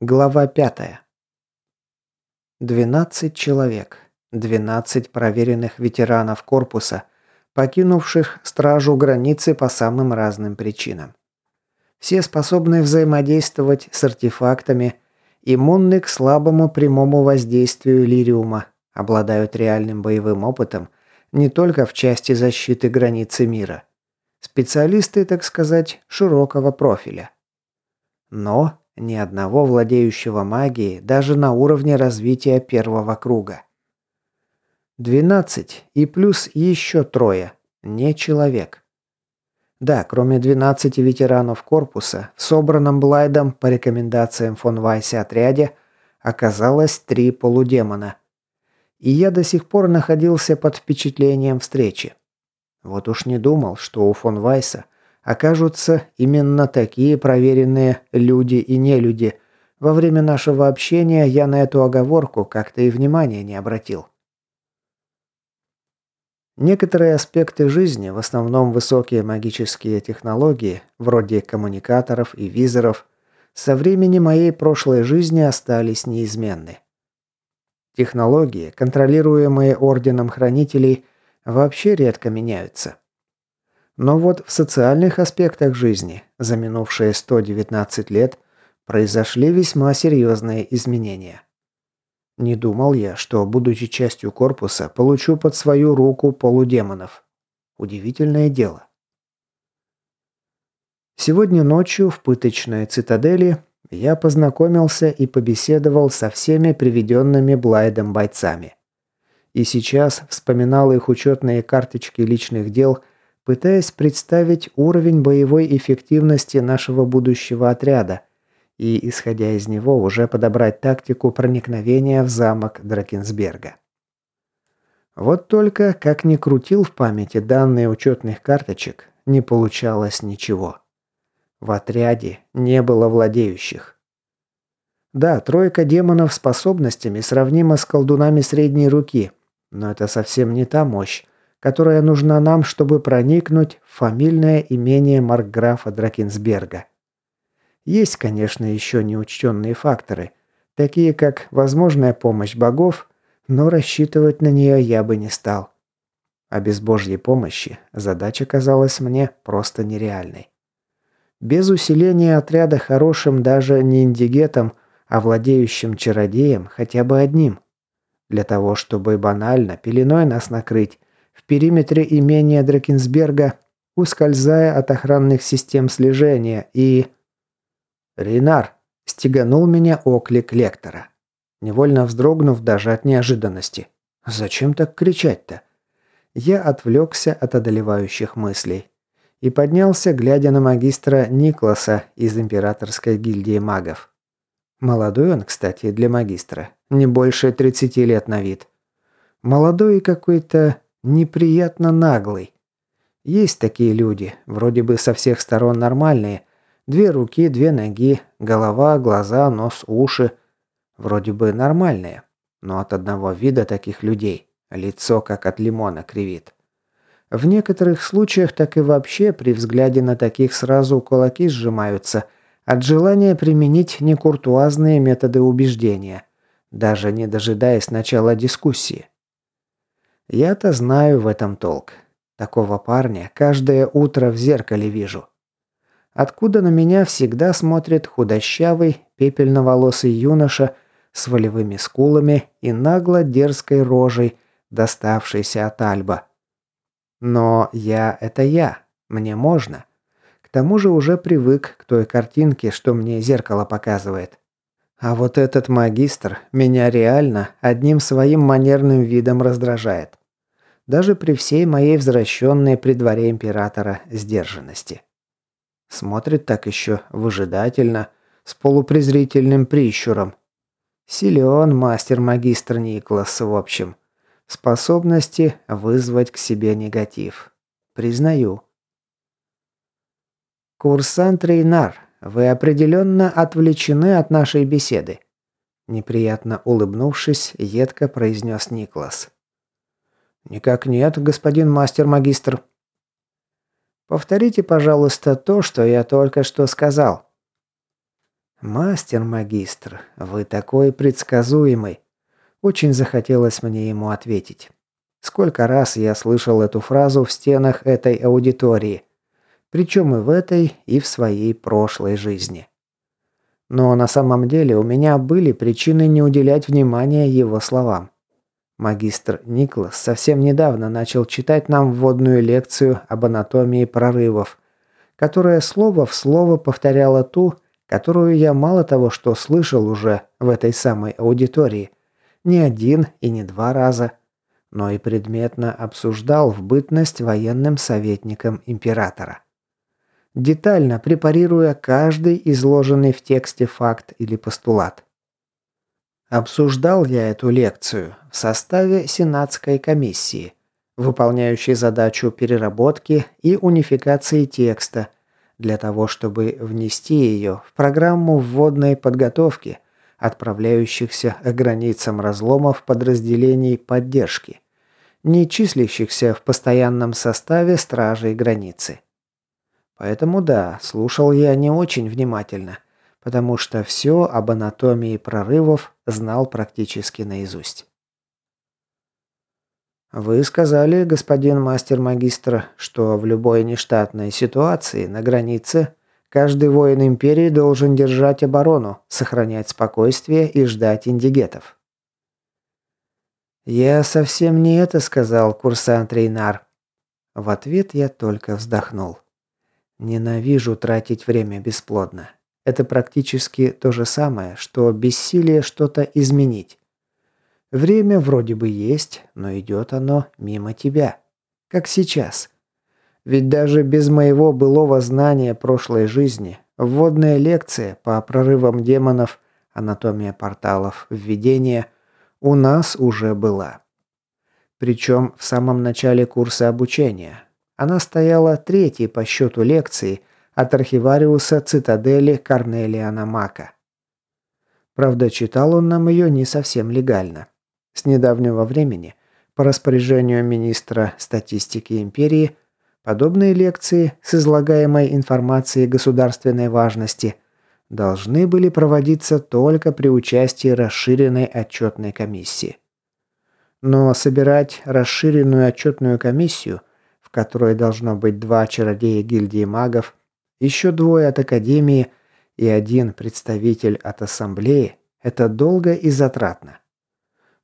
Глава пятая. 12 человек. 12 проверенных ветеранов корпуса, покинувших стражу границы по самым разным причинам. Все способны взаимодействовать с артефактами, иммунны к слабому прямому воздействию лириума, обладают реальным боевым опытом не только в части защиты границы мира. Специалисты, так сказать, широкого профиля. Но ни одного владеющего магией даже на уровне развития первого круга. 12 и плюс еще трое. Не человек. Да, кроме 12 ветеранов корпуса, в собранном Блайдом по рекомендациям фон Вайсе отряде оказалось три полудемона. И я до сих пор находился под впечатлением встречи. Вот уж не думал, что у фон Вайса – окажутся именно такие проверенные люди и нелюди. Во время нашего общения я на эту оговорку как-то и внимания не обратил. Некоторые аспекты жизни, в основном высокие магические технологии, вроде коммуникаторов и визоров, со времени моей прошлой жизни остались неизменны. Технологии, контролируемые Орденом Хранителей, вообще редко меняются. Но вот в социальных аспектах жизни за минувшие 119 лет произошли весьма серьезные изменения. Не думал я, что, будучи частью корпуса, получу под свою руку полудемонов. Удивительное дело. Сегодня ночью в пыточной цитадели я познакомился и побеседовал со всеми приведенными Блайдом бойцами. И сейчас вспоминал их учетные карточки личных дел – пытаясь представить уровень боевой эффективности нашего будущего отряда и, исходя из него, уже подобрать тактику проникновения в замок Дракенсберга. Вот только, как ни крутил в памяти данные учетных карточек, не получалось ничего. В отряде не было владеющих. Да, тройка демонов способностями сравнима с колдунами средней руки, но это совсем не та мощь, которая нужна нам, чтобы проникнуть в фамильное имение маркграфа Дракенсберга. Есть, конечно, еще неучтенные факторы, такие как возможная помощь богов, но рассчитывать на нее я бы не стал. А без божьей помощи задача казалась мне просто нереальной. Без усиления отряда хорошим даже не индигетом, а владеющим чародеем хотя бы одним. Для того, чтобы банально пеленой нас накрыть, в периметре имения Дракенсберга, ускользая от охранных систем слежения и... «Рейнар!» – стеганул меня оклик лектора. Невольно вздрогнув даже от неожиданности. «Зачем так кричать-то?» Я отвлекся от одолевающих мыслей и поднялся, глядя на магистра Никласа из Императорской гильдии магов. Молодой он, кстати, для магистра. Не больше 30 лет на вид. Молодой и какой-то неприятно наглый. Есть такие люди, вроде бы со всех сторон нормальные. Две руки, две ноги, голова, глаза, нос, уши. Вроде бы нормальные. Но от одного вида таких людей лицо как от лимона кривит. В некоторых случаях так и вообще при взгляде на таких сразу кулаки сжимаются от желания применить некуртуазные методы убеждения, даже не дожидаясь начала дискуссии. Я-то знаю в этом толк. Такого парня каждое утро в зеркале вижу. Откуда на меня всегда смотрит худощавый, пепельноволосый юноша с волевыми скулами и нагло дерзкой рожей, доставшейся от Альба. Но я – это я, мне можно. К тому же уже привык к той картинке, что мне зеркало показывает. А вот этот магистр меня реально одним своим манерным видом раздражает даже при всей моей возвращенной при дворе императора сдержанности. Смотрит так еще выжидательно, с полупрезрительным прищуром. Силен мастер-магистр Никлас, в общем. Способности вызвать к себе негатив. Признаю. «Курсант Рейнар, вы определенно отвлечены от нашей беседы», неприятно улыбнувшись, едко произнес Никлас. «Никак нет, господин мастер-магистр». «Повторите, пожалуйста, то, что я только что сказал». «Мастер-магистр, вы такой предсказуемый!» Очень захотелось мне ему ответить. Сколько раз я слышал эту фразу в стенах этой аудитории. Причем и в этой, и в своей прошлой жизни. Но на самом деле у меня были причины не уделять внимания его словам. Магистр Никлас совсем недавно начал читать нам вводную лекцию об анатомии прорывов, которая слово в слово повторяла ту, которую я мало того, что слышал уже в этой самой аудитории, не один и не два раза, но и предметно обсуждал в бытность военным советником императора. Детально препарируя каждый изложенный в тексте факт или постулат. Обсуждал я эту лекцию в составе Сенатской комиссии, выполняющей задачу переработки и унификации текста, для того, чтобы внести ее в программу вводной подготовки, отправляющихся к границам разломов подразделений поддержки – не числящихся в постоянном составе стражей границы. Поэтому да, слушал я не очень внимательно, потому что все об анатомии прорывов знал практически наизусть. Вы сказали, господин мастер-магистр, что в любой нештатной ситуации на границе каждый воин империи должен держать оборону, сохранять спокойствие и ждать индигетов. «Я совсем не это сказал, курсант Рейнар». В ответ я только вздохнул. «Ненавижу тратить время бесплодно. Это практически то же самое, что бессилие что-то изменить. Время вроде бы есть, но идет оно мимо тебя. Как сейчас. Ведь даже без моего былого знания прошлой жизни, вводная лекция по прорывам демонов, анатомия порталов, введение – у нас уже была. Причем в самом начале курса обучения. Она стояла третьей по счету лекции от архивариуса цитадели Корнелиана Мака. Правда, читал он нам ее не совсем легально. С недавнего времени, по распоряжению министра статистики империи, подобные лекции с излагаемой информацией государственной важности – должны были проводиться только при участии расширенной отчетной комиссии. Но собирать расширенную отчетную комиссию, в которой должно быть два чародея гильдии магов, еще двое от Академии и один представитель от Ассамблеи, это долго и затратно.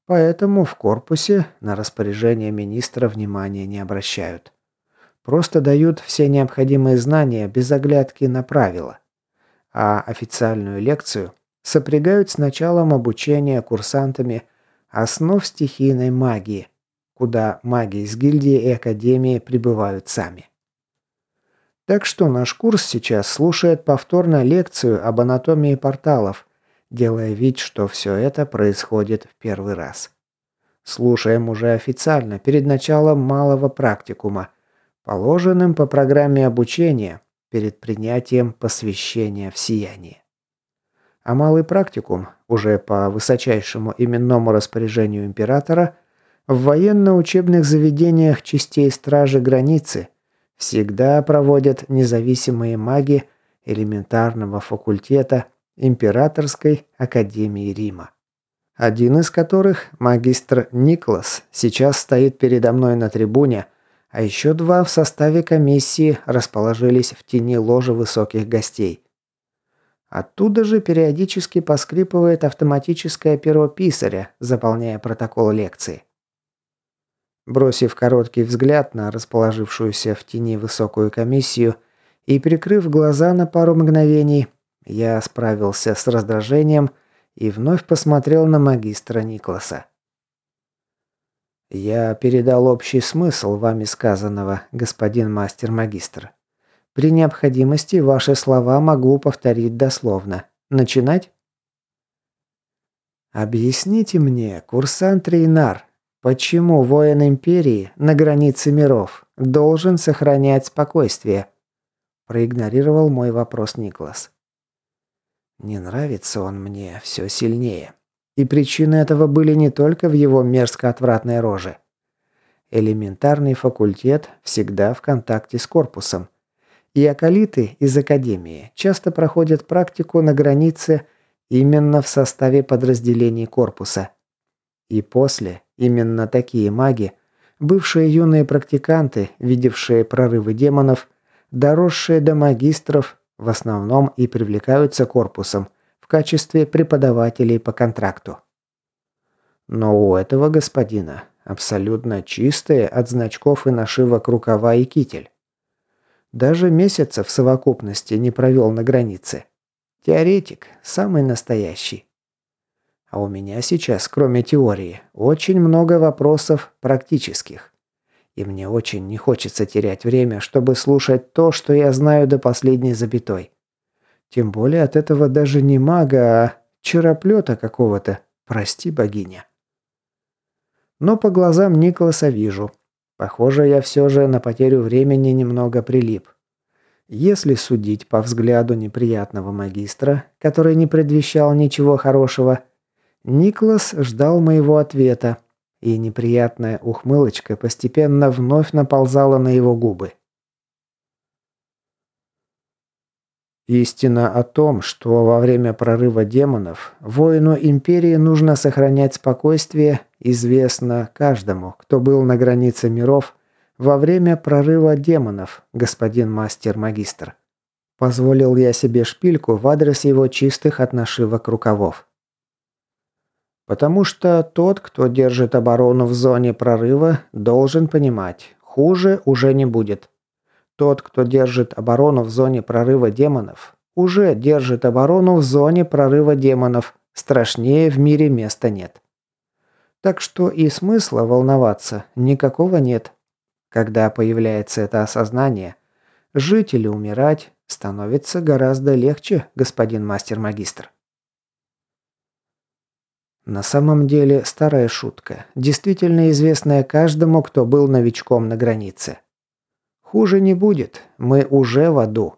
Поэтому в корпусе на распоряжение министра внимания не обращают. Просто дают все необходимые знания без оглядки на правила а официальную лекцию сопрягают с началом обучения курсантами основ стихийной магии, куда маги из гильдии и академии прибывают сами. Так что наш курс сейчас слушает повторно лекцию об анатомии порталов, делая вид, что все это происходит в первый раз. Слушаем уже официально, перед началом малого практикума, положенным по программе обучения перед принятием посвящения в сияние. А малый практикум, уже по высочайшему именному распоряжению императора, в военно-учебных заведениях частей стражи границы всегда проводят независимые маги элементарного факультета Императорской Академии Рима. Один из которых, магистр Никлас, сейчас стоит передо мной на трибуне – а еще два в составе комиссии расположились в тени ложи высоких гостей. Оттуда же периодически поскрипывает автоматическое перо писаря, заполняя протокол лекции. Бросив короткий взгляд на расположившуюся в тени высокую комиссию и прикрыв глаза на пару мгновений, я справился с раздражением и вновь посмотрел на магистра Никласа. «Я передал общий смысл вами сказанного, господин мастер-магистр. При необходимости ваши слова могу повторить дословно. Начинать?» «Объясните мне, курсант Рейнар, почему воин Империи на границе миров должен сохранять спокойствие?» Проигнорировал мой вопрос Никлас. «Не нравится он мне все сильнее». И причины этого были не только в его мерзко-отвратной роже. Элементарный факультет всегда в контакте с корпусом. И акалиты из Академии часто проходят практику на границе именно в составе подразделений корпуса. И после именно такие маги, бывшие юные практиканты, видевшие прорывы демонов, доросшие до магистров, в основном и привлекаются корпусом в качестве преподавателей по контракту. Но у этого господина абсолютно чистые от значков и нашивок рукава и китель. Даже месяца в совокупности не провел на границе. Теоретик, самый настоящий. А у меня сейчас, кроме теории, очень много вопросов практических. И мне очень не хочется терять время, чтобы слушать то, что я знаю до последней запятой. Тем более от этого даже не мага, а чероплета какого-то, прости богиня. Но по глазам Николаса вижу. Похоже, я все же на потерю времени немного прилип. Если судить по взгляду неприятного магистра, который не предвещал ничего хорошего, Николас ждал моего ответа, и неприятная ухмылочка постепенно вновь наползала на его губы. Истина о том, что во время прорыва демонов воину Империи нужно сохранять спокойствие, известна каждому, кто был на границе миров во время прорыва демонов, господин мастер-магистр. Позволил я себе шпильку в адрес его чистых от нашивок рукавов. Потому что тот, кто держит оборону в зоне прорыва, должен понимать, хуже уже не будет. Тот, кто держит оборону в зоне прорыва демонов, уже держит оборону в зоне прорыва демонов. Страшнее в мире места нет. Так что и смысла волноваться никакого нет. Когда появляется это осознание, жить или умирать становится гораздо легче, господин мастер-магистр. На самом деле старая шутка, действительно известная каждому, кто был новичком на границе. Хуже не будет, мы уже в аду.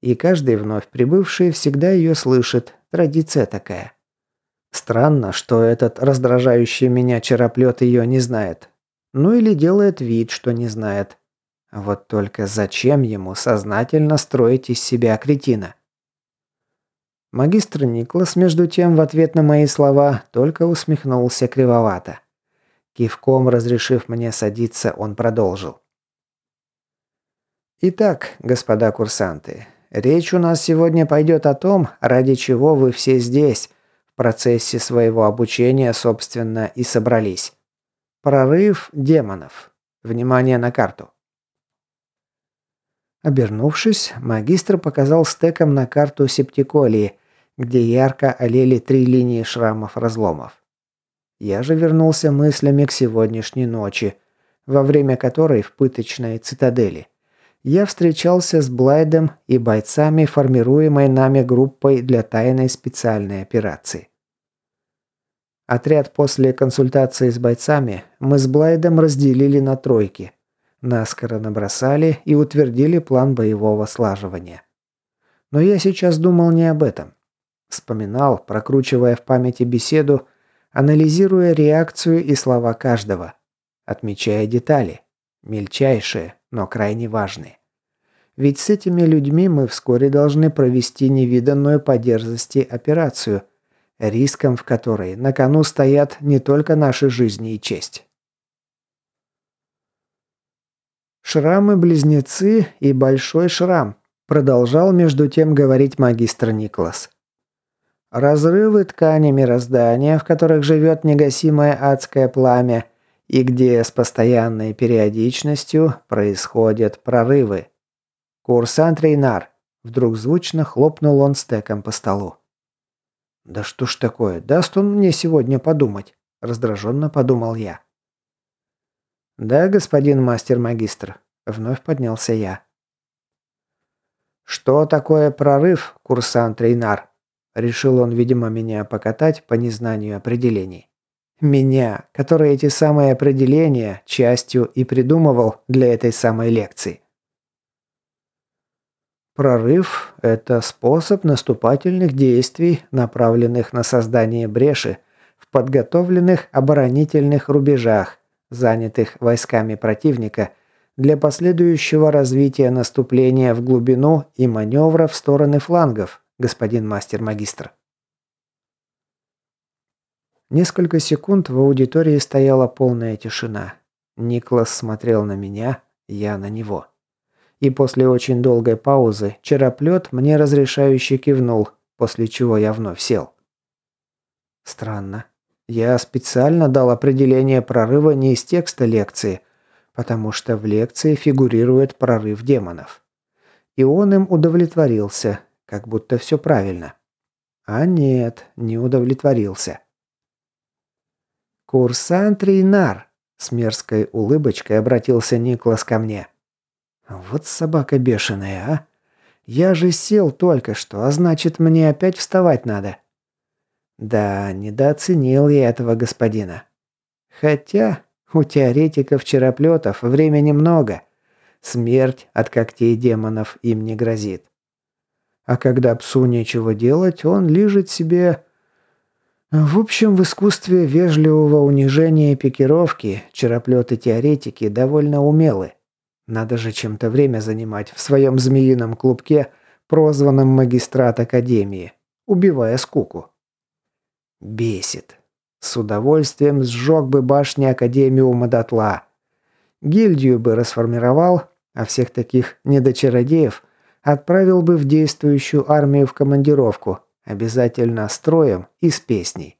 И каждый вновь прибывший всегда ее слышит, традиция такая. Странно, что этот раздражающий меня чероплет ее не знает. Ну или делает вид, что не знает. Вот только зачем ему сознательно строить из себя кретина? Магистр Никлас, между тем, в ответ на мои слова, только усмехнулся кривовато. Кивком разрешив мне садиться, он продолжил. Итак, господа курсанты, речь у нас сегодня пойдет о том, ради чего вы все здесь, в процессе своего обучения, собственно, и собрались. Прорыв демонов. Внимание на карту. Обернувшись, магистр показал стеком на карту септиколии, где ярко олели три линии шрамов-разломов. Я же вернулся мыслями к сегодняшней ночи, во время которой в пыточной цитадели я встречался с Блайдом и бойцами, формируемой нами группой для тайной специальной операции. Отряд после консультации с бойцами мы с Блайдом разделили на тройки. Наскоро набросали и утвердили план боевого слаживания. Но я сейчас думал не об этом. Вспоминал, прокручивая в памяти беседу, анализируя реакцию и слова каждого, отмечая детали, мельчайшие, но крайне важные. Ведь с этими людьми мы вскоре должны провести невиданную по дерзости операцию, риском в которой на кону стоят не только наши жизни и честь. «Шрамы-близнецы и большой шрам», продолжал между тем говорить магистр Никлас. «Разрывы ткани мироздания, в которых живет негасимое адское пламя, и где с постоянной периодичностью происходят прорывы. Курсант Рейнар. Вдруг звучно хлопнул он стеком по столу. «Да что ж такое, даст он мне сегодня подумать?» – раздраженно подумал я. «Да, господин мастер-магистр», – вновь поднялся я. «Что такое прорыв, курсант Рейнар?» Решил он, видимо, меня покатать по незнанию определений. Меня, который эти самые определения частью и придумывал для этой самой лекции. Прорыв – это способ наступательных действий, направленных на создание бреши в подготовленных оборонительных рубежах, занятых войсками противника, для последующего развития наступления в глубину и маневра в стороны флангов, господин мастер-магистр. Несколько секунд в аудитории стояла полная тишина. Никлас смотрел на меня, я на него. И после очень долгой паузы чероплет мне разрешающе кивнул, после чего я вновь сел. Странно. Я специально дал определение прорыва не из текста лекции, потому что в лекции фигурирует прорыв демонов. И он им удовлетворился, как будто все правильно. А нет, не удовлетворился. «Курсант Рейнар!» – с мерзкой улыбочкой обратился Никлас ко мне. «Вот собака бешеная, а! Я же сел только что, а значит, мне опять вставать надо». Да, недооценил я этого господина. Хотя у теоретиков-чероплетов времени много. Смерть от когтей демонов им не грозит. А когда псу нечего делать, он лежит себе в общем, в искусстве вежливого унижения и пикировки чероплеты-теоретики довольно умелы. Надо же чем-то время занимать в своем змеином клубке, прозванном магистрат Академии, убивая скуку. Бесит. С удовольствием сжег бы башни Академиума дотла. Гильдию бы расформировал, а всех таких недочародеев отправил бы в действующую армию в командировку – Обязательно строем и с песней.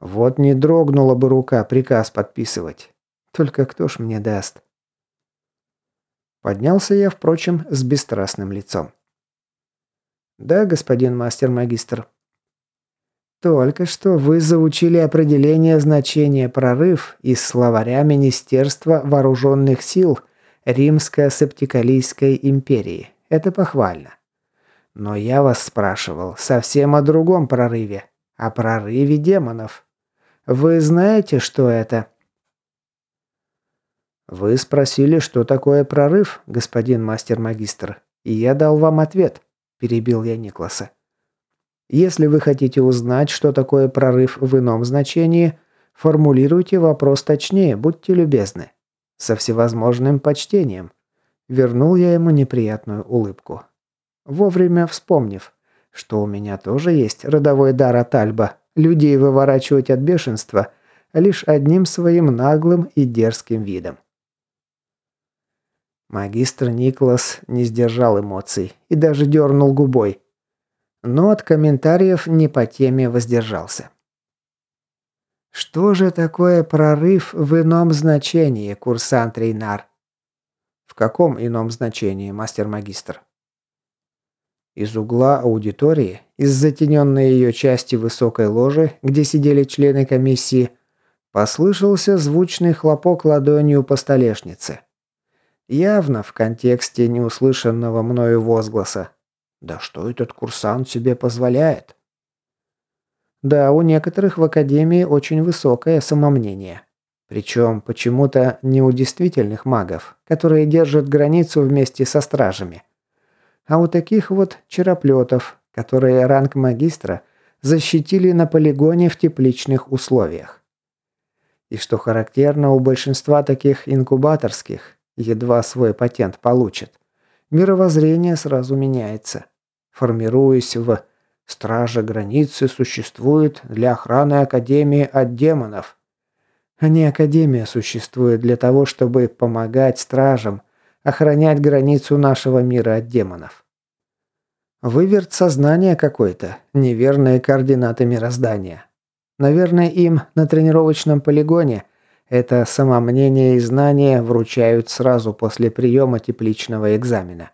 Вот не дрогнула бы рука приказ подписывать. Только кто ж мне даст? Поднялся я, впрочем, с бесстрастным лицом. «Да, господин мастер-магистр». «Только что вы заучили определение значения «прорыв» из словаря Министерства Вооруженных Сил Римско-Септикалийской империи. Это похвально. Но я вас спрашивал совсем о другом прорыве. О прорыве демонов. Вы знаете, что это?» «Вы спросили, что такое прорыв, господин мастер-магистр, и я дал вам ответ», – перебил я Никласа. «Если вы хотите узнать, что такое прорыв в ином значении, формулируйте вопрос точнее, будьте любезны. Со всевозможным почтением». Вернул я ему неприятную улыбку вовремя вспомнив, что у меня тоже есть родовой дар от Альба людей выворачивать от бешенства лишь одним своим наглым и дерзким видом. Магистр Никлас не сдержал эмоций и даже дернул губой. Но от комментариев не по теме воздержался. «Что же такое прорыв в ином значении, курсант Рейнар?» «В каком ином значении, мастер-магистр?» Из угла аудитории, из затененной ее части высокой ложи, где сидели члены комиссии, послышался звучный хлопок ладонью по столешнице. Явно в контексте неуслышанного мною возгласа. «Да что этот курсант себе позволяет?» Да, у некоторых в академии очень высокое самомнение. Причем почему-то не у действительных магов, которые держат границу вместе со стражами – а у таких вот чероплетов, которые ранг магистра защитили на полигоне в тепличных условиях. И что характерно, у большинства таких инкубаторских, едва свой патент получат, мировоззрение сразу меняется, формируясь в «Стража границы существует для охраны Академии от демонов», а не Академия существует для того, чтобы помогать стражам охранять границу нашего мира от демонов. Выверт сознания какой-то, неверные координаты мироздания. Наверное, им на тренировочном полигоне это самомнение и знания вручают сразу после приема тепличного экзамена.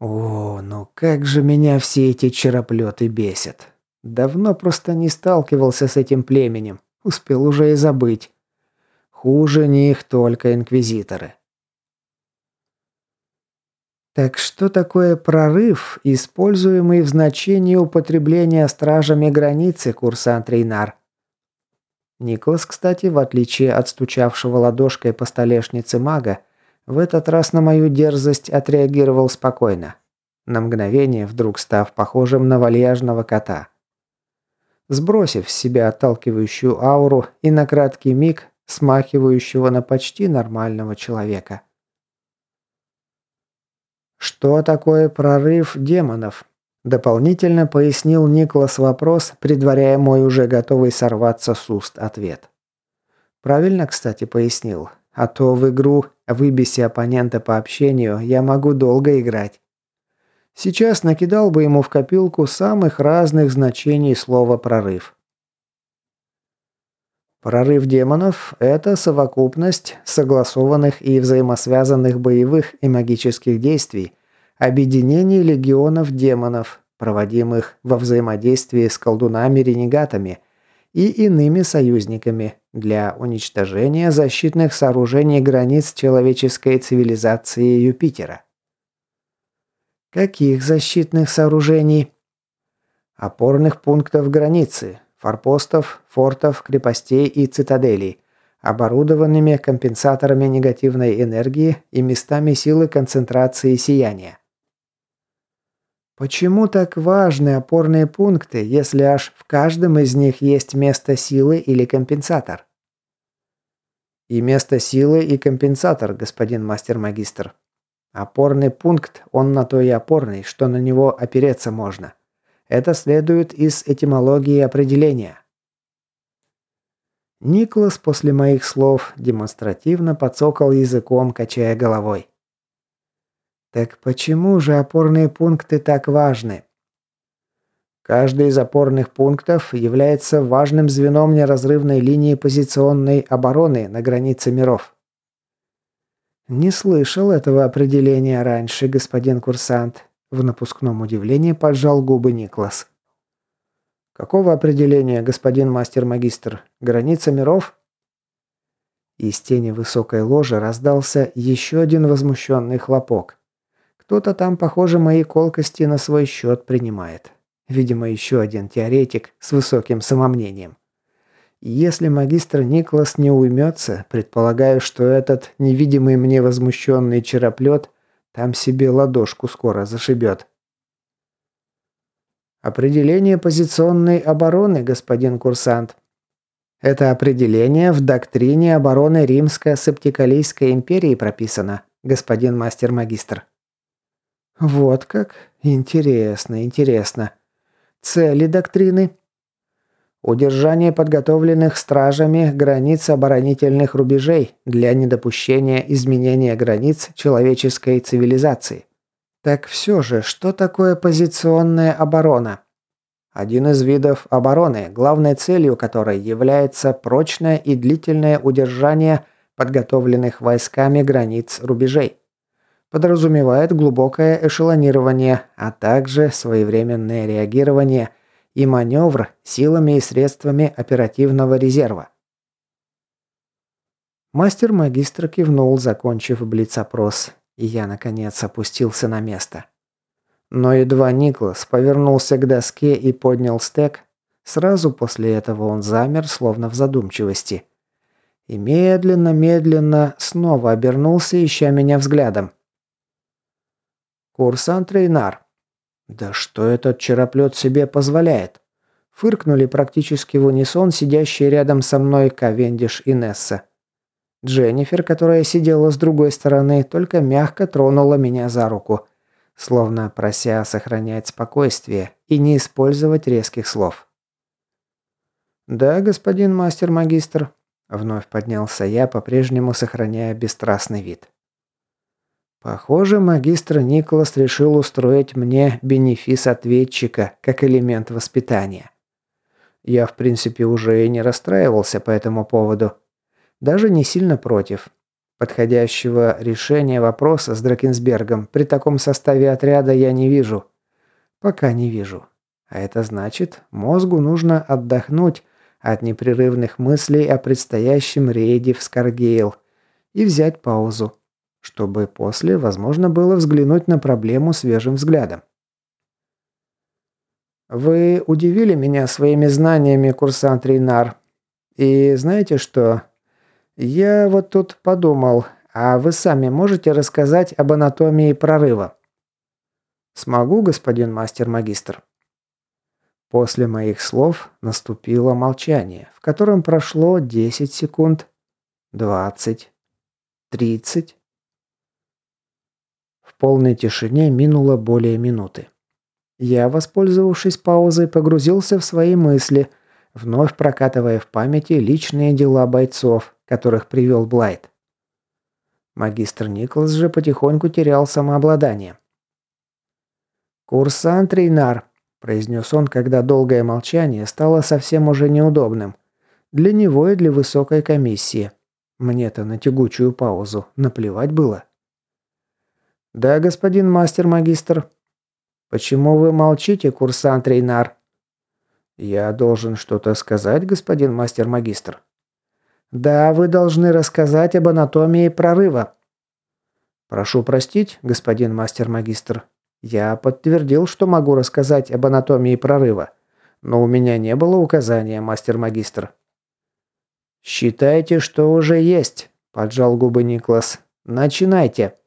О, ну как же меня все эти чероплеты бесят. Давно просто не сталкивался с этим племенем, успел уже и забыть. Хуже них только инквизиторы. Так что такое прорыв, используемый в значении употребления стражами границы, курсант Рейнар? Николас, кстати, в отличие от стучавшего ладошкой по столешнице мага, в этот раз на мою дерзость отреагировал спокойно, на мгновение вдруг став похожим на вальяжного кота. Сбросив с себя отталкивающую ауру и на краткий миг, смахивающего на почти нормального человека. «Что такое прорыв демонов?» Дополнительно пояснил Никлас вопрос, предваряя мой уже готовый сорваться с уст ответ. Правильно, кстати, пояснил. А то в игру «Выбеси оппонента по общению» я могу долго играть. Сейчас накидал бы ему в копилку самых разных значений слова «прорыв». Прорыв демонов – это совокупность согласованных и взаимосвязанных боевых и магических действий, объединений легионов демонов, проводимых во взаимодействии с колдунами-ренегатами и иными союзниками для уничтожения защитных сооружений границ человеческой цивилизации Юпитера. Каких защитных сооружений? Опорных пунктов границы, форпостов, фортов, крепостей и цитаделей, оборудованными компенсаторами негативной энергии и местами силы концентрации сияния. Почему так важны опорные пункты, если аж в каждом из них есть место силы или компенсатор? И место силы и компенсатор, господин мастер-магистр. Опорный пункт, он на то и опорный, что на него опереться можно. Это следует из этимологии определения. Никлас после моих слов демонстративно подсокал языком, качая головой. Так почему же опорные пункты так важны? Каждый из опорных пунктов является важным звеном неразрывной линии позиционной обороны на границе миров. Не слышал этого определения раньше, господин курсант. В напускном удивлении поджал губы Никлас. «Какого определения, господин мастер-магистр? Граница миров?» Из тени высокой ложи раздался еще один возмущенный хлопок. Кто-то там, похоже, мои колкости на свой счет принимает. Видимо, еще один теоретик с высоким самомнением. Если магистр Никлас не уймется, предполагаю, что этот невидимый мне возмущенный чероплет – там себе ладошку скоро зашибет. Определение позиционной обороны, господин курсант. Это определение в доктрине обороны Римско-Септикалийской империи прописано, господин мастер-магистр. Вот как? Интересно, интересно. Цели доктрины? Удержание подготовленных стражами границ оборонительных рубежей для недопущения изменения границ человеческой цивилизации. Так все же, что такое позиционная оборона? Один из видов обороны, главной целью которой является прочное и длительное удержание подготовленных войсками границ рубежей. Подразумевает глубокое эшелонирование, а также своевременное реагирование – и маневр силами и средствами оперативного резерва. Мастер-магистр кивнул, закончив блиц-опрос, и я, наконец, опустился на место. Но едва Никлас повернулся к доске и поднял стек, сразу после этого он замер, словно в задумчивости. И медленно-медленно снова обернулся, ища меня взглядом. «Курсант Рейнар», да что этот чероплет себе позволяет? Фыркнули практически в унисон сидящие рядом со мной Кавендиш и Несса. Дженнифер, которая сидела с другой стороны, только мягко тронула меня за руку, словно прося сохранять спокойствие и не использовать резких слов. «Да, господин мастер-магистр», — вновь поднялся я, по-прежнему сохраняя бесстрастный вид. Похоже, магистр Николас решил устроить мне бенефис ответчика как элемент воспитания. Я, в принципе, уже и не расстраивался по этому поводу. Даже не сильно против. Подходящего решения вопроса с Дракенсбергом при таком составе отряда я не вижу. Пока не вижу. А это значит, мозгу нужно отдохнуть от непрерывных мыслей о предстоящем рейде в Скаргейл и взять паузу чтобы после возможно было взглянуть на проблему свежим взглядом. «Вы удивили меня своими знаниями, курсант Рейнар. И знаете что? Я вот тут подумал, а вы сами можете рассказать об анатомии прорыва?» «Смогу, господин мастер-магистр». После моих слов наступило молчание, в котором прошло 10 секунд, 20, 30 полной тишине минуло более минуты. Я, воспользовавшись паузой, погрузился в свои мысли, вновь прокатывая в памяти личные дела бойцов, которых привел Блайт. Магистр Николас же потихоньку терял самообладание. «Курсант Рейнар», – произнес он, когда долгое молчание стало совсем уже неудобным. Для него и для высокой комиссии. Мне-то на тягучую паузу наплевать было. «Да, господин мастер-магистр». «Почему вы молчите, курсант Рейнар?» «Я должен что-то сказать, господин мастер-магистр». «Да, вы должны рассказать об анатомии прорыва». «Прошу простить, господин мастер-магистр. Я подтвердил, что могу рассказать об анатомии прорыва, но у меня не было указания, мастер-магистр». «Считайте, что уже есть», – поджал губы Никлас. «Начинайте».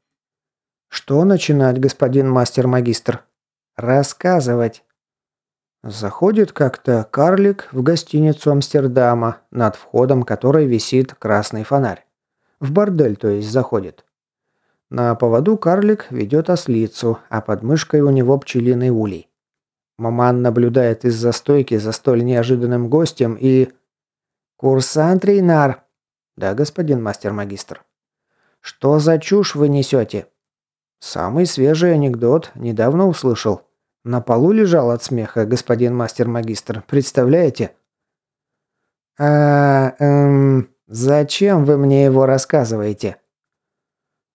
«Что начинать, господин мастер-магистр?» «Рассказывать». Заходит как-то карлик в гостиницу Амстердама, над входом которой висит красный фонарь. В бордель, то есть, заходит. На поводу карлик ведет ослицу, а под мышкой у него пчелиный улей. Маман наблюдает из-за стойки за столь неожиданным гостем и... «Курсант Рейнар!» «Да, господин мастер-магистр». «Что за чушь вы несете?» «Самый свежий анекдот. Недавно услышал. На полу лежал от смеха господин мастер-магистр. Представляете?» «А, эм, зачем вы мне его рассказываете?»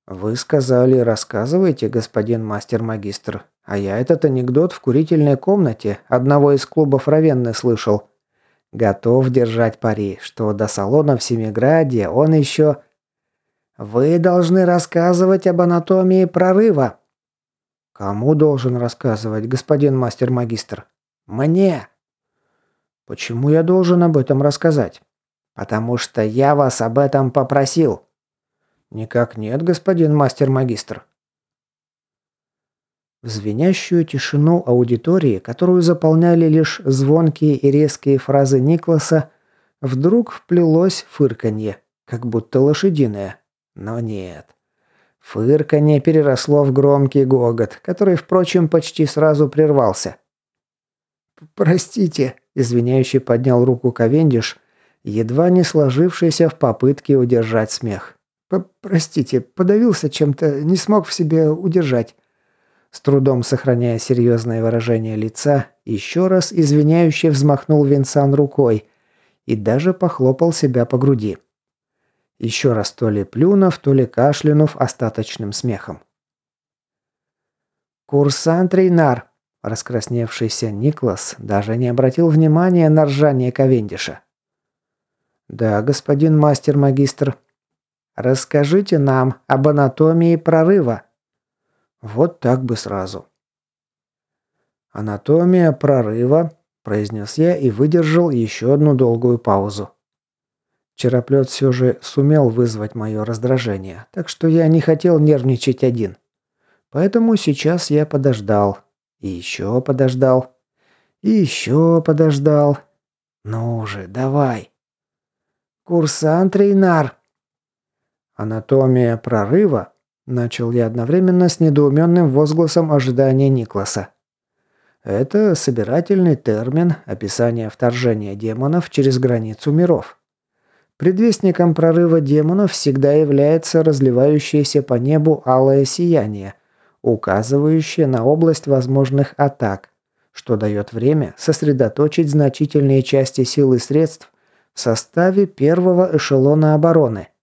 «Вы сказали, рассказывайте, господин мастер-магистр. А я этот анекдот в курительной комнате одного из клубов Равенны слышал. Готов держать пари, что до салона в Семиграде он еще... Вы должны рассказывать об анатомии прорыва. Кому должен рассказывать, господин мастер-магистр? Мне. Почему я должен об этом рассказать? Потому что я вас об этом попросил. Никак нет, господин мастер-магистр. В звенящую тишину аудитории, которую заполняли лишь звонкие и резкие фразы Никласа, вдруг вплелось фырканье, как будто лошадиное. Но нет. Фырканье переросло в громкий гогот, который, впрочем, почти сразу прервался. «Простите», – извиняющий поднял руку Ковендиш, едва не сложившийся в попытке удержать смех. «Простите, подавился чем-то, не смог в себе удержать. С трудом сохраняя серьезное выражение лица, еще раз извиняюще взмахнул Винсан рукой и даже похлопал себя по груди. Еще раз то ли плюнув, то ли кашлянув остаточным смехом. «Курсант Рейнар!» Раскрасневшийся Никлас даже не обратил внимания на ржание Ковендиша. «Да, господин мастер-магистр. Расскажите нам об анатомии прорыва», вот так бы сразу. «Анатомия прорыва», – произнес я и выдержал еще одну долгую паузу. Чероплет все же сумел вызвать мое раздражение, так что я не хотел нервничать один. Поэтому сейчас я подождал. И еще подождал. И еще подождал. Ну же, давай. Курсант Рейнар. Анатомия прорыва Начал я одновременно с недоуменным возгласом ожидания Никласа. Это собирательный термин описания вторжения демонов через границу миров. Предвестником прорыва демонов всегда является разливающееся по небу алое сияние, указывающее на область возможных атак, что дает время сосредоточить значительные части сил и средств в составе первого эшелона обороны –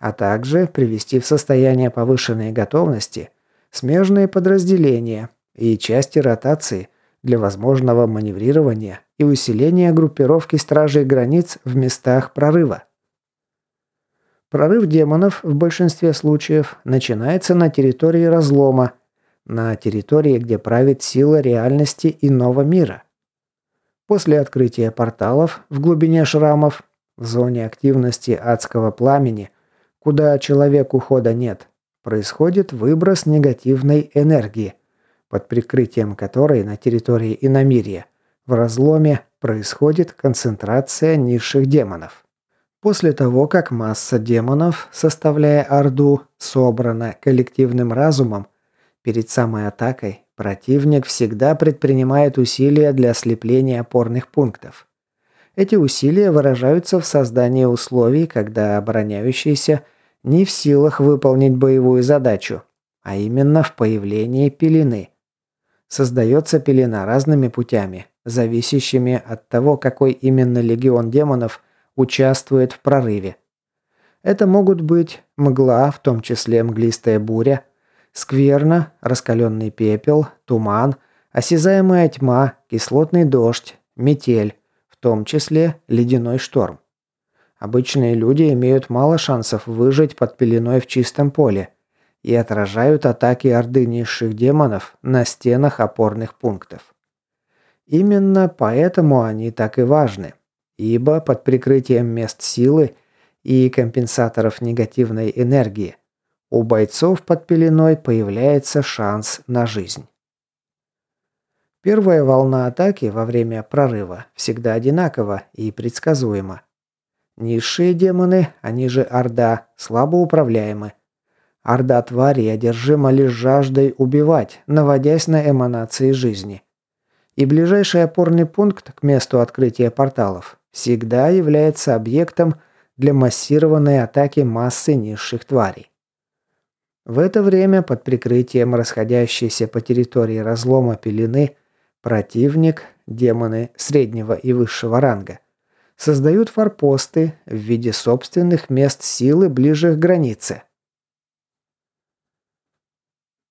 а также привести в состояние повышенной готовности смежные подразделения и части ротации для возможного маневрирования и усиления группировки стражей границ в местах прорыва. Прорыв демонов в большинстве случаев начинается на территории разлома, на территории, где правит сила реальности иного мира. После открытия порталов в глубине шрамов, в зоне активности адского пламени – куда человеку хода нет, происходит выброс негативной энергии, под прикрытием которой на территории иномирья в разломе происходит концентрация низших демонов. После того, как масса демонов, составляя Орду, собрана коллективным разумом, перед самой атакой противник всегда предпринимает усилия для ослепления опорных пунктов. Эти усилия выражаются в создании условий, когда обороняющийся не в силах выполнить боевую задачу, а именно в появлении пелены. Создается пелена разными путями, зависящими от того, какой именно легион демонов участвует в прорыве. Это могут быть мгла, в том числе мглистая буря, скверна, раскаленный пепел, туман, осязаемая тьма, кислотный дождь, метель, в том числе ледяной шторм. Обычные люди имеют мало шансов выжить под пеленой в чистом поле и отражают атаки орды низших демонов на стенах опорных пунктов. Именно поэтому они так и важны, ибо под прикрытием мест силы и компенсаторов негативной энергии у бойцов под пеленой появляется шанс на жизнь. Первая волна атаки во время прорыва всегда одинакова и предсказуема. Низшие демоны, они же Орда, слабо управляемы. Орда тварей одержима лишь жаждой убивать, наводясь на эманации жизни. И ближайший опорный пункт к месту открытия порталов всегда является объектом для массированной атаки массы низших тварей. В это время под прикрытием расходящейся по территории разлома пелены противник, демоны среднего и высшего ранга, создают форпосты в виде собственных мест силы ближе к границе.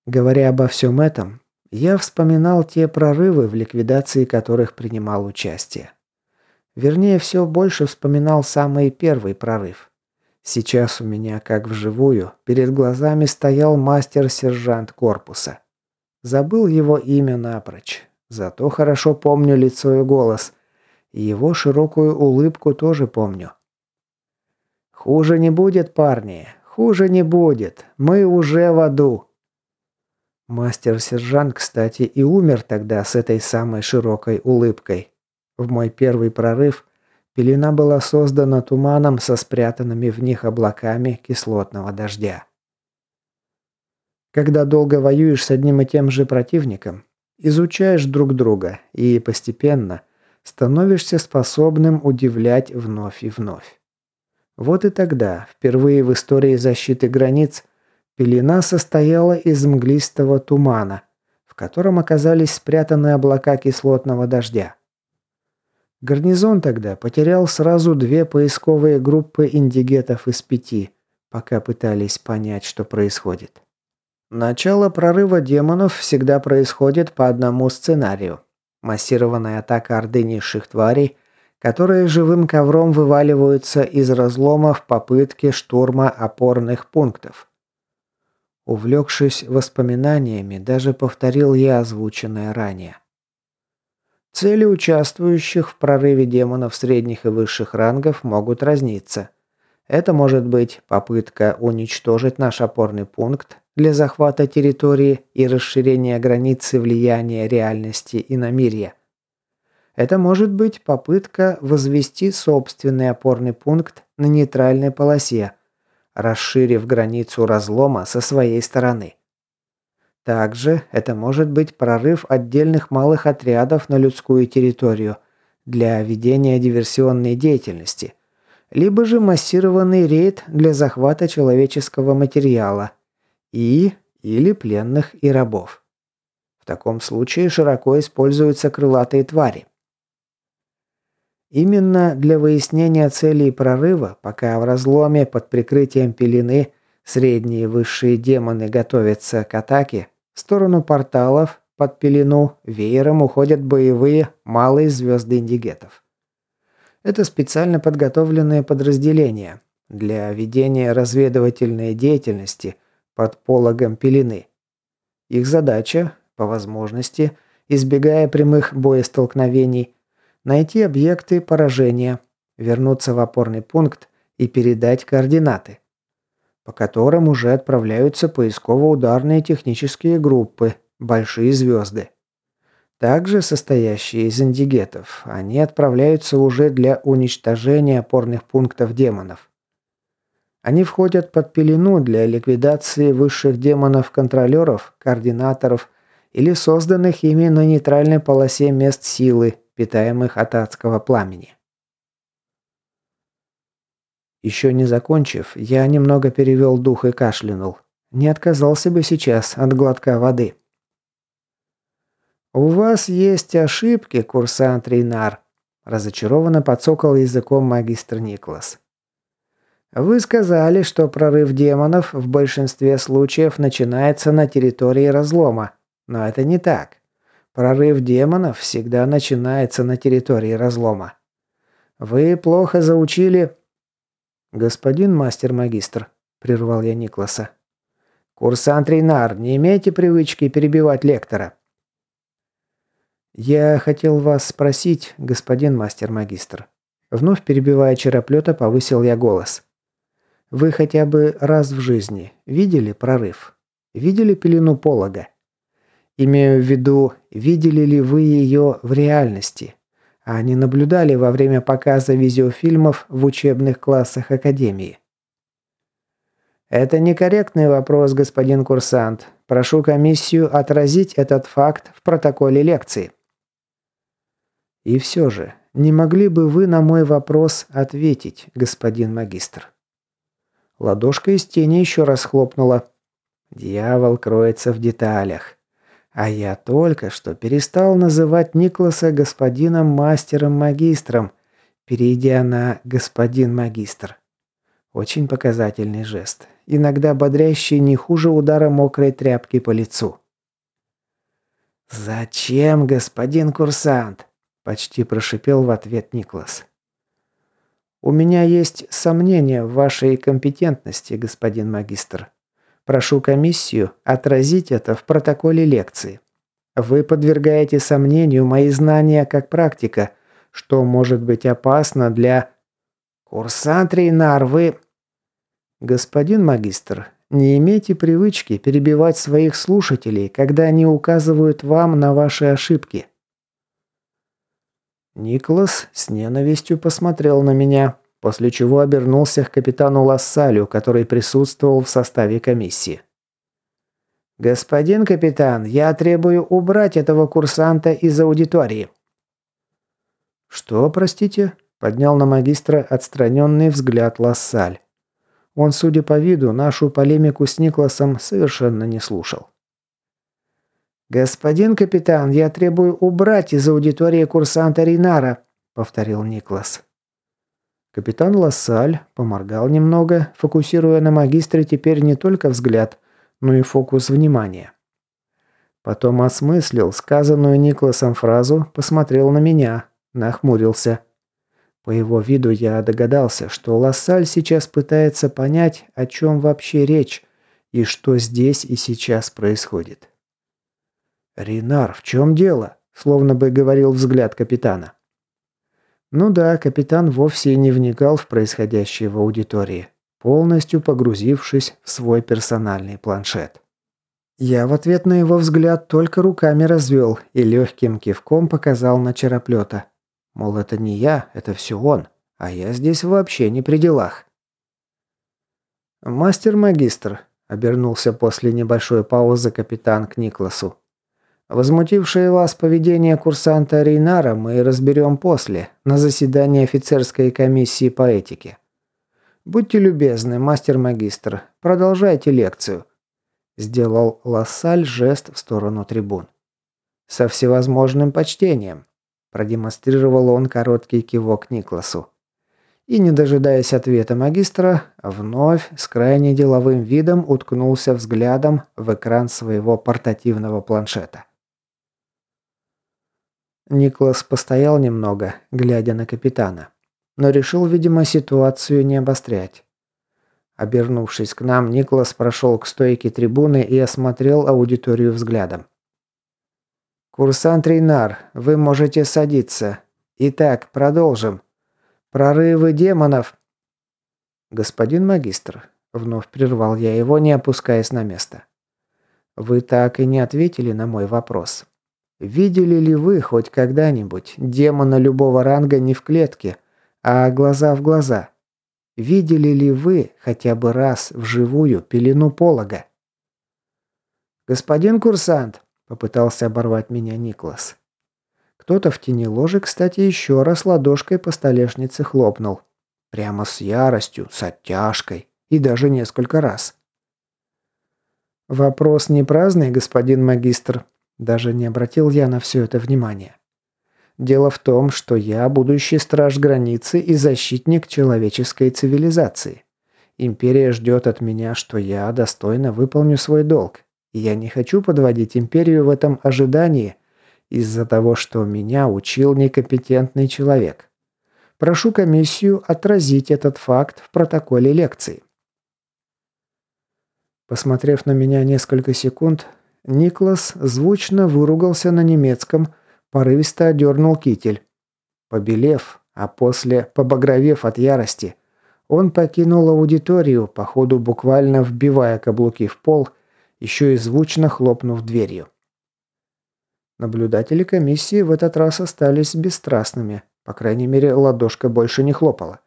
Говоря обо всем этом, я вспоминал те прорывы, в ликвидации которых принимал участие. Вернее, все больше вспоминал самый первый прорыв. Сейчас у меня, как вживую, перед глазами стоял мастер-сержант корпуса. Забыл его имя напрочь. Зато хорошо помню лицо и голос. И его широкую улыбку тоже помню. «Хуже не будет, парни. Хуже не будет. Мы уже в аду». Мастер-сержант, кстати, и умер тогда с этой самой широкой улыбкой. В мой первый прорыв пелена была создана туманом со спрятанными в них облаками кислотного дождя. Когда долго воюешь с одним и тем же противником, изучаешь друг друга и постепенно становишься способным удивлять вновь и вновь. Вот и тогда, впервые в истории защиты границ, пелена состояла из мглистого тумана, в котором оказались спрятаны облака кислотного дождя. Гарнизон тогда потерял сразу две поисковые группы индигетов из пяти, пока пытались понять, что происходит. Начало прорыва демонов всегда происходит по одному сценарию. Массированная атака орды низших тварей, которые живым ковром вываливаются из разлома в попытке штурма опорных пунктов. Увлекшись воспоминаниями, даже повторил я озвученное ранее. Цели участвующих в прорыве демонов средних и высших рангов могут разниться. Это может быть попытка уничтожить наш опорный пункт для захвата территории и расширения границы влияния реальности и намирья. Это может быть попытка возвести собственный опорный пункт на нейтральной полосе, расширив границу разлома со своей стороны. Также это может быть прорыв отдельных малых отрядов на людскую территорию для ведения диверсионной деятельности, либо же массированный рейд для захвата человеческого материала и или пленных и рабов. В таком случае широко используются крылатые твари. Именно для выяснения целей прорыва, пока в разломе под прикрытием пелены средние и высшие демоны готовятся к атаке, в сторону порталов под пелену веером уходят боевые малые звезды индигетов. Это специально подготовленные подразделения для ведения разведывательной деятельности под пологом пелены. Их задача, по возможности, избегая прямых боестолкновений, найти объекты поражения, вернуться в опорный пункт и передать координаты по которым уже отправляются поисково-ударные технические группы «Большие звезды». также состоящие из индигетов, они отправляются уже для уничтожения опорных пунктов демонов. Они входят под пелену для ликвидации высших демонов-контролеров, координаторов или созданных ими на нейтральной полосе мест силы, питаемых от адского пламени. Еще не закончив, я немного перевел дух и кашлянул. Не отказался бы сейчас от глотка воды. «У вас есть ошибки, курсант Рейнар», – разочарованно подсокал языком магистр Никлас. «Вы сказали, что прорыв демонов в большинстве случаев начинается на территории разлома, но это не так. Прорыв демонов всегда начинается на территории разлома. Вы плохо заучили...» «Господин мастер-магистр», – прервал я Никласа. «Курсант Рейнар, не имейте привычки перебивать лектора». «Я хотел вас спросить, господин мастер-магистр». Вновь перебивая чероплета, повысил я голос. «Вы хотя бы раз в жизни видели прорыв? Видели пелену полога? Имею в виду, видели ли вы ее в реальности, не наблюдали во время показа видеофильмов в учебных классах Академии?» «Это некорректный вопрос, господин курсант. Прошу комиссию отразить этот факт в протоколе лекции». И все же, не могли бы вы на мой вопрос ответить, господин магистр? Ладошка из тени еще раз хлопнула. Дьявол кроется в деталях. А я только что перестал называть Никласа господином мастером-магистром, перейдя на господин магистр. Очень показательный жест, иногда бодрящий не хуже удара мокрой тряпки по лицу. «Зачем, господин курсант? Почти прошипел в ответ Никлас. «У меня есть сомнения в вашей компетентности, господин магистр. Прошу комиссию отразить это в протоколе лекции. Вы подвергаете сомнению мои знания как практика, что может быть опасно для...» «Курсант Рейнар, вы...» «Господин магистр, не имейте привычки перебивать своих слушателей, когда они указывают вам на ваши ошибки. Николас с ненавистью посмотрел на меня, после чего обернулся к капитану Лассалю, который присутствовал в составе комиссии. «Господин капитан, я требую убрать этого курсанта из аудитории». «Что, простите?» – поднял на магистра отстраненный взгляд Лассаль. Он, судя по виду, нашу полемику с Никласом совершенно не слушал. «Господин капитан, я требую убрать из аудитории курсанта Ринара», — повторил Никлас. Капитан Лассаль поморгал немного, фокусируя на магистре теперь не только взгляд, но и фокус внимания. Потом осмыслил сказанную Никласом фразу, посмотрел на меня, нахмурился. По его виду я догадался, что Лассаль сейчас пытается понять, о чем вообще речь и что здесь и сейчас происходит. «Ринар, в чем дело?» – словно бы говорил взгляд капитана. Ну да, капитан вовсе не вникал в происходящее в аудитории, полностью погрузившись в свой персональный планшет. Я в ответ на его взгляд только руками развел и легким кивком показал на чероплета. Мол, это не я, это все он, а я здесь вообще не при делах. «Мастер-магистр», — обернулся после небольшой паузы капитан к Никласу. Возмутившее вас поведение курсанта Рейнара мы разберем после, на заседании офицерской комиссии по этике. Будьте любезны, мастер-магистр, продолжайте лекцию. Сделал Лассаль жест в сторону трибун. Со всевозможным почтением. Продемонстрировал он короткий кивок Никласу. И, не дожидаясь ответа магистра, вновь с крайне деловым видом уткнулся взглядом в экран своего портативного планшета. Никлас постоял немного, глядя на капитана, но решил, видимо, ситуацию не обострять. Обернувшись к нам, Никлас прошел к стойке трибуны и осмотрел аудиторию взглядом. «Курсант Рейнар, вы можете садиться. Итак, продолжим. Прорывы демонов...» «Господин магистр», — вновь прервал я его, не опускаясь на место. «Вы так и не ответили на мой вопрос. Видели ли вы хоть когда-нибудь демона любого ранга не в клетке, а глаза в глаза? Видели ли вы хотя бы раз вживую пелену полога? «Господин курсант», — попытался оборвать меня Никлас. Кто-то в тени ложи, кстати, еще раз ладошкой по столешнице хлопнул. Прямо с яростью, с оттяжкой. И даже несколько раз. «Вопрос не праздный, господин магистр», даже не обратил я на все это внимание. Дело в том, что я будущий страж границы и защитник человеческой цивилизации. Империя ждет от меня, что я достойно выполню свой долг. И я не хочу подводить империю в этом ожидании из-за того, что меня учил некомпетентный человек. Прошу комиссию отразить этот факт в протоколе лекции. Посмотрев на меня несколько секунд, Никлас звучно выругался на немецком, порывисто одернул китель. Побелев, а после побагровев от ярости, он покинул аудиторию, походу буквально вбивая каблуки в пол, еще и звучно хлопнув дверью. Наблюдатели комиссии в этот раз остались бесстрастными, по крайней мере, ладошка больше не хлопала.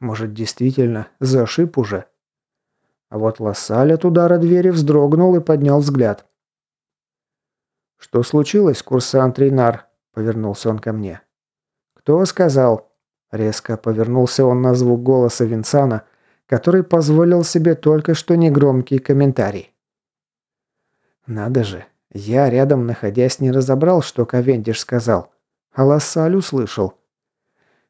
Может, действительно, зашиб уже? А вот Лассаль от удара двери вздрогнул и поднял взгляд. «Что случилось, курсант Рейнар?» – повернулся он ко мне. «Кто сказал?» Резко повернулся он на звук голоса Винсана, который позволил себе только что негромкий комментарий. «Надо же, я рядом находясь не разобрал, что Ковендиш сказал, а Лассаль услышал.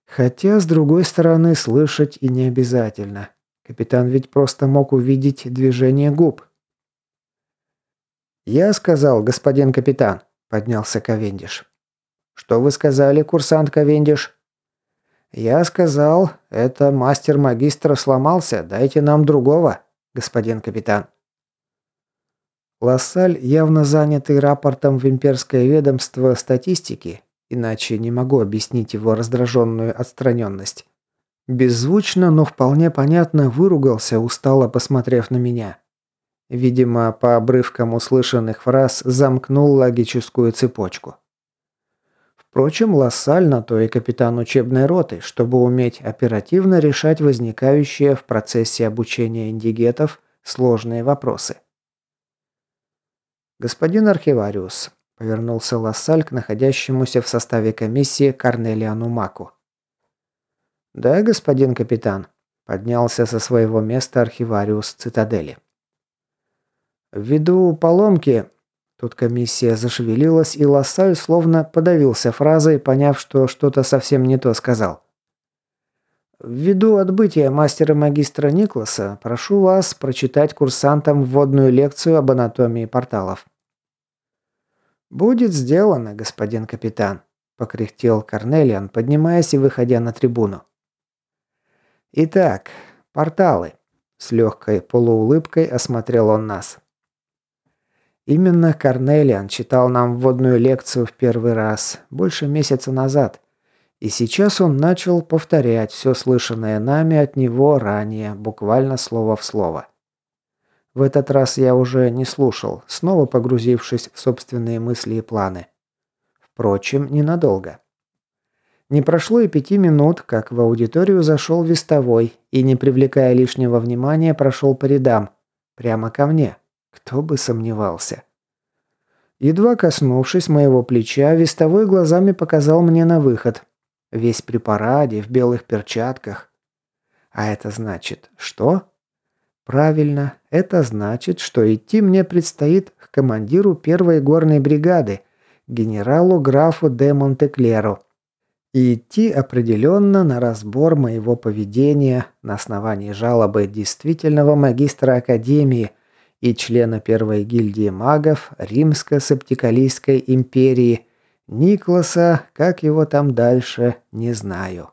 Хотя, с другой стороны, слышать и не обязательно. Капитан ведь просто мог увидеть движение губ, «Я сказал, господин капитан», – поднялся Ковендиш. «Что вы сказали, курсант Ковендиш?» «Я сказал, это мастер-магистр сломался, дайте нам другого, господин капитан». Лассаль, явно занятый рапортом в имперское ведомство статистики, иначе не могу объяснить его раздраженную отстраненность, беззвучно, но вполне понятно выругался, устало посмотрев на меня. Видимо, по обрывкам услышанных фраз замкнул логическую цепочку. Впрочем, Лассаль на то и капитан учебной роты, чтобы уметь оперативно решать возникающие в процессе обучения индигетов сложные вопросы. «Господин архивариус», – повернулся Лассаль к находящемуся в составе комиссии Корнелиану Маку. «Да, господин капитан», – поднялся со своего места архивариус цитадели. Ввиду поломки...» Тут комиссия зашевелилась, и Лассаль словно подавился фразой, поняв, что что-то совсем не то сказал. Ввиду отбытия мастера-магистра Никласа, прошу вас прочитать курсантам вводную лекцию об анатомии порталов. «Будет сделано, господин капитан», – покряхтел Корнелиан, поднимаясь и выходя на трибуну. «Итак, порталы», – с легкой полуулыбкой осмотрел он нас. Именно Корнелиан читал нам вводную лекцию в первый раз, больше месяца назад. И сейчас он начал повторять все слышанное нами от него ранее, буквально слово в слово. В этот раз я уже не слушал, снова погрузившись в собственные мысли и планы. Впрочем, ненадолго. Не прошло и пяти минут, как в аудиторию зашел вестовой и, не привлекая лишнего внимания, прошел по рядам. Прямо ко мне. Кто бы сомневался. Едва коснувшись моего плеча, вестовой глазами показал мне на выход. Весь при параде, в белых перчатках. А это значит что? Правильно, это значит, что идти мне предстоит к командиру первой горной бригады, генералу графу де Монтеклеру. И идти определенно на разбор моего поведения на основании жалобы действительного магистра Академии – и члена первой гильдии магов Римско-Септикалийской империи Никласа, как его там дальше, не знаю.